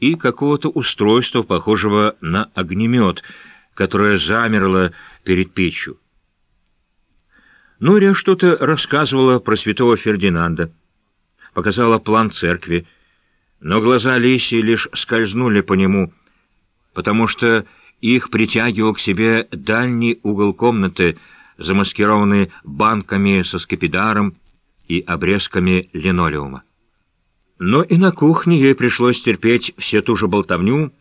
и какого-то устройства, похожего на огнемет, которое замерло перед печью. Нурия что-то рассказывала про святого Фердинанда, показала план церкви, но глаза Лисии лишь скользнули по нему, потому что их притягивал к себе дальний угол комнаты, замаскированный банками со скипидаром и обрезками линолеума. Но и на кухне ей пришлось терпеть все ту же болтовню,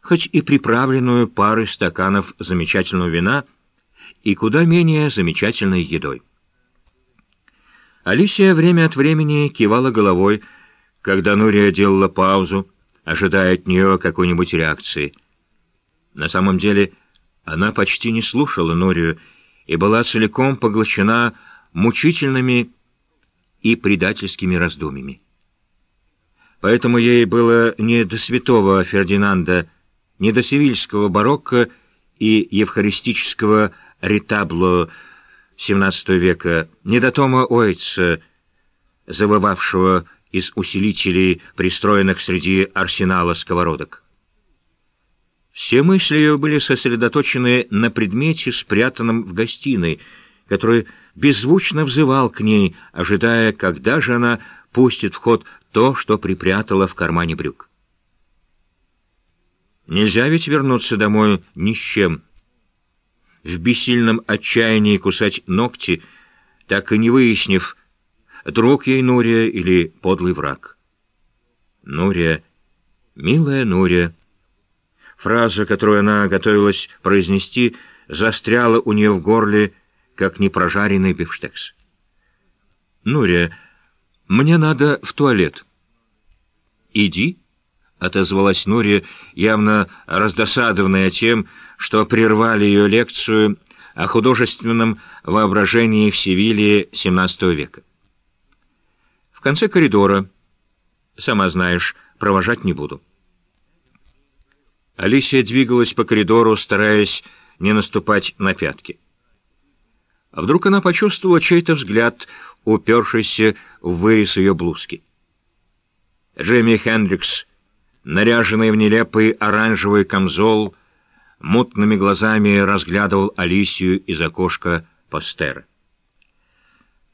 хоть и приправленную парой стаканов замечательного вина и куда менее замечательной едой. Алисия время от времени кивала головой, когда Нурия делала паузу, ожидая от нее какой-нибудь реакции. На самом деле она почти не слушала Нурию и была целиком поглощена мучительными и предательскими раздумьями. Поэтому ей было не до святого Фердинанда, не до сивильского барокко и евхаристического ретабло XVII века, не до Тома Ойца, завывавшего из усилителей, пристроенных среди арсенала сковородок. Все мысли ее были сосредоточены на предмете, спрятанном в гостиной, который беззвучно взывал к ней, ожидая, когда же она пустит в ход то, что припрятала в кармане брюк. Нельзя ведь вернуться домой ни с чем. В бессильном отчаянии кусать ногти, так и не выяснив, друг ей Нурия или подлый враг. Нурия, милая Нурия. Фраза, которую она готовилась произнести, застряла у нее в горле, как непрожаренный бифштекс. «Нурия, мне надо в туалет». «Иди», — отозвалась Нурия, явно раздосадованная тем, что прервали ее лекцию о художественном воображении в Севилье XVII века конце коридора. Сама знаешь, провожать не буду. Алисия двигалась по коридору, стараясь не наступать на пятки. А вдруг она почувствовала чей-то взгляд, упершийся в вырез ее блузки. Джейми Хендрикс, наряженный в нелепый оранжевый камзол, мутными глазами разглядывал Алисию из окошка Пастера.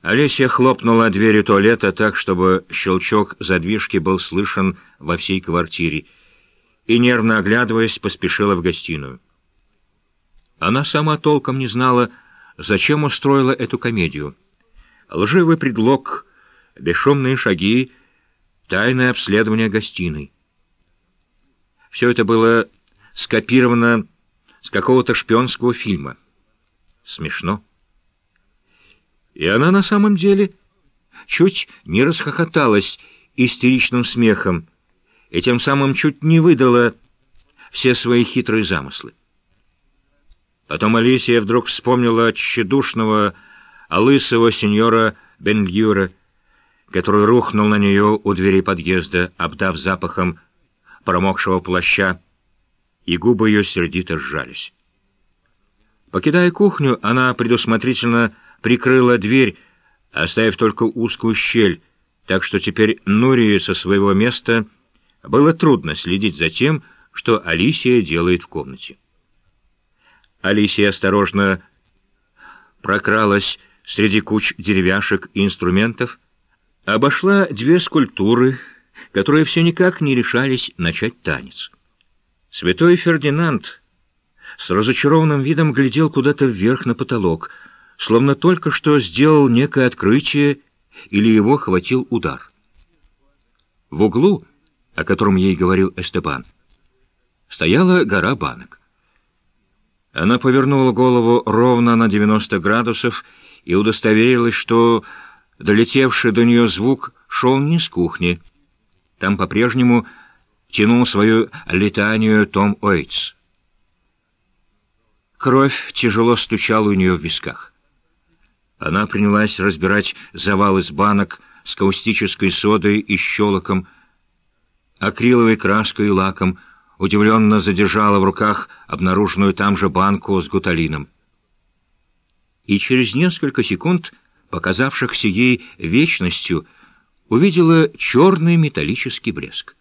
Олеся хлопнула двери туалета так, чтобы щелчок задвижки был слышен во всей квартире, и, нервно оглядываясь, поспешила в гостиную. Она сама толком не знала, зачем устроила эту комедию. Лживый предлог, бесшумные шаги, тайное обследование гостиной. Все это было скопировано с какого-то шпионского фильма. Смешно. И она на самом деле чуть не расхохоталась истеричным смехом и тем самым чуть не выдала все свои хитрые замыслы. Потом Алисия вдруг вспомнила тщедушного, лысого сеньора Бенльюра, который рухнул на нее у двери подъезда, обдав запахом промокшего плаща, и губы ее сердито сжались. Покидая кухню, она предусмотрительно прикрыла дверь, оставив только узкую щель, так что теперь Нурии со своего места было трудно следить за тем, что Алисия делает в комнате. Алисия осторожно прокралась среди куч деревяшек и инструментов, обошла две скульптуры, которые все никак не решались начать танец. Святой Фердинанд с разочарованным видом глядел куда-то вверх на потолок — словно только что сделал некое открытие или его хватил удар. В углу, о котором ей говорил Эстебан, стояла гора банок. Она повернула голову ровно на 90 градусов и удостоверилась, что долетевший до нее звук шел не с кухни. Там по-прежнему тянул свою летанию Том Уэйтс. Кровь тяжело стучала у нее в висках. Она принялась разбирать завал из банок с каустической содой и щелоком, акриловой краской и лаком, удивленно задержала в руках обнаруженную там же банку с гуталином. И через несколько секунд, показавшихся ей вечностью, увидела черный металлический блеск.